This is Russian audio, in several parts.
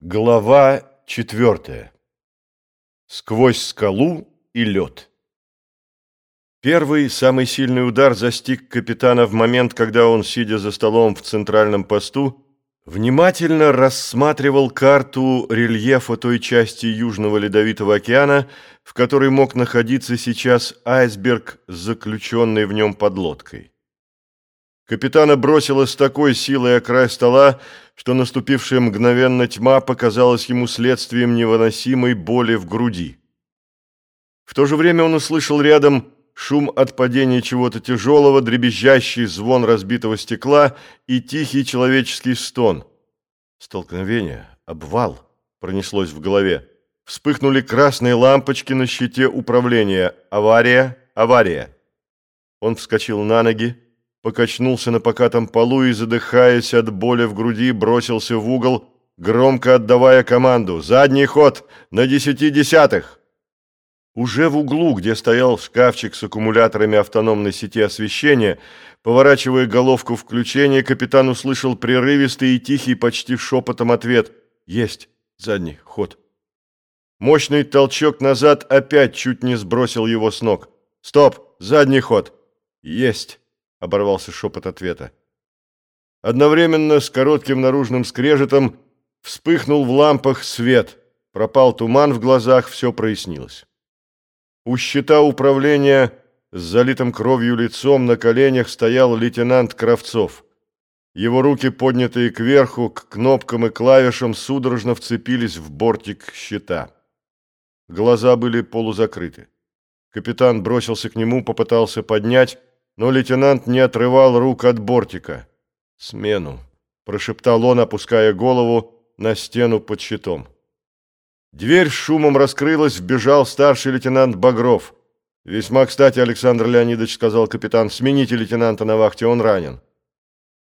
Глава четвертая. Сквозь скалу и лед. Первый, самый сильный удар застиг капитана в момент, когда он, сидя за столом в центральном посту, внимательно рассматривал карту рельефа той части Южного Ледовитого океана, в которой мог находиться сейчас айсберг с заключенной в нем подлодкой. Капитана бросило с такой силой о край стола, что наступившая мгновенно тьма показалась ему следствием невыносимой боли в груди. В то же время он услышал рядом шум от падения чего-то тяжелого, дребезжащий звон разбитого стекла и тихий человеческий стон. Столкновение, обвал, пронеслось в голове. Вспыхнули красные лампочки на щите управления. Авария, авария. Он вскочил на ноги, покачнулся на покатом полу и, задыхаясь от боли в груди, бросился в угол, громко отдавая команду «Задний ход! На десяти десятых!» Уже в углу, где стоял шкафчик с аккумуляторами автономной сети освещения, поворачивая головку включения, капитан услышал прерывистый и тихий почти шепотом ответ «Есть! Задний ход!» Мощный толчок назад опять чуть не сбросил его с ног. «Стоп! Задний ход!» «Есть!» — оборвался шепот ответа. Одновременно с коротким наружным скрежетом вспыхнул в лампах свет, пропал туман в глазах, все прояснилось. У щита управления с залитым кровью лицом на коленях стоял лейтенант Кравцов. Его руки, поднятые кверху, к кнопкам и клавишам, судорожно вцепились в бортик щита. Глаза были полузакрыты. Капитан бросился к нему, попытался поднять, но лейтенант не отрывал рук от бортика. «Смену», — прошептал он, опуская голову на стену под щитом. Дверь шумом раскрылась, вбежал старший лейтенант Багров. «Весьма кстати, Александр Леонидович», — сказал капитан, — «смените лейтенанта на вахте, он ранен».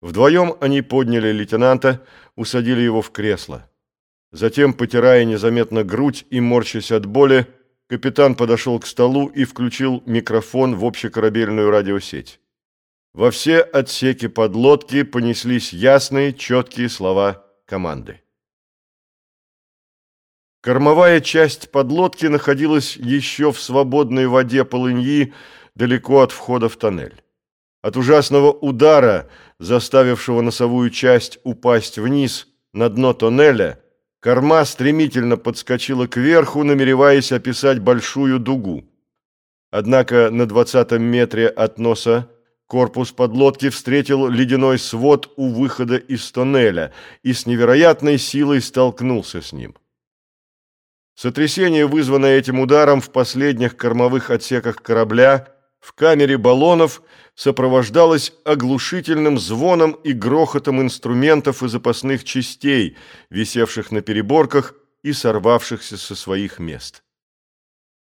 Вдвоем они подняли лейтенанта, усадили его в кресло. Затем, потирая незаметно грудь и морщась от боли, Капитан подошел к столу и включил микрофон в общекорабельную радиосеть. Во все отсеки подлодки понеслись ясные, четкие слова команды. Кормовая часть подлодки находилась еще в свободной воде полыньи, далеко от входа в тоннель. От ужасного удара, заставившего носовую часть упасть вниз на дно тоннеля, Корма стремительно подскочила кверху, намереваясь описать большую дугу. Однако на двадцатом метре от носа корпус подлодки встретил ледяной свод у выхода из тоннеля и с невероятной силой столкнулся с ним. Сотрясение, вызванное этим ударом в последних кормовых отсеках корабля, в камере баллонов сопровождалось оглушительным звоном и грохотом инструментов и запасных частей, висевших на переборках и сорвавшихся со своих мест.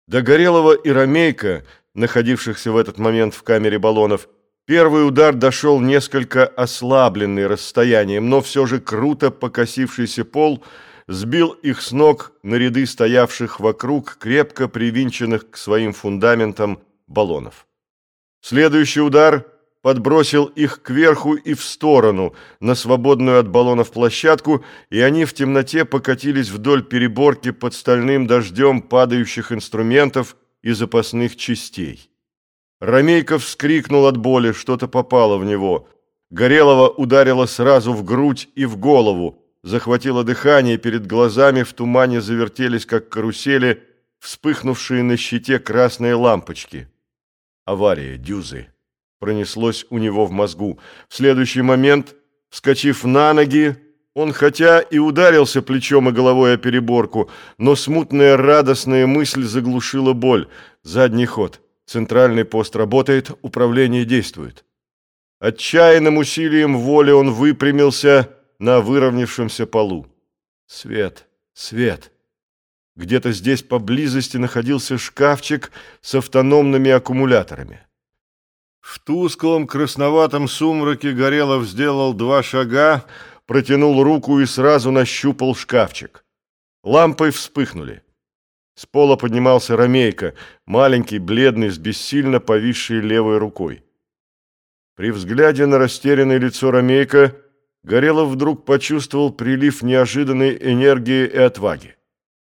До Горелого и Ромейка, находившихся в этот момент в камере баллонов, первый удар дошел несколько ослабленный расстоянием, но все же круто покосившийся пол сбил их с ног на ряды стоявших вокруг, крепко привинченных к своим фундаментам баллонов. Следующий удар подбросил их кверху и в сторону, на свободную от баллонов площадку, и они в темноте покатились вдоль переборки под стальным дождем падающих инструментов и запасных частей. Ромейков вскрикнул от боли, что-то попало в него. Горелого ударило сразу в грудь и в голову, захватило дыхание, перед глазами в тумане завертелись, как карусели, вспыхнувшие на щите красные лампочки. Авария, дюзы. Пронеслось у него в мозгу. В следующий момент, вскочив на ноги, он хотя и ударился плечом и головой о переборку, но смутная радостная мысль заглушила боль. Задний ход. Центральный пост работает, управление действует. Отчаянным усилием воли он выпрямился на выровнявшемся полу. Свет, свет. Где-то здесь поблизости находился шкафчик с автономными аккумуляторами. В тусклом красноватом сумраке Горелов сделал два шага, протянул руку и сразу нащупал шкафчик. Лампы вспыхнули. С пола поднимался Ромейка, маленький, бледный, с бессильно повисшей левой рукой. При взгляде на растерянное лицо Ромейка Горелов вдруг почувствовал прилив неожиданной энергии и отваги.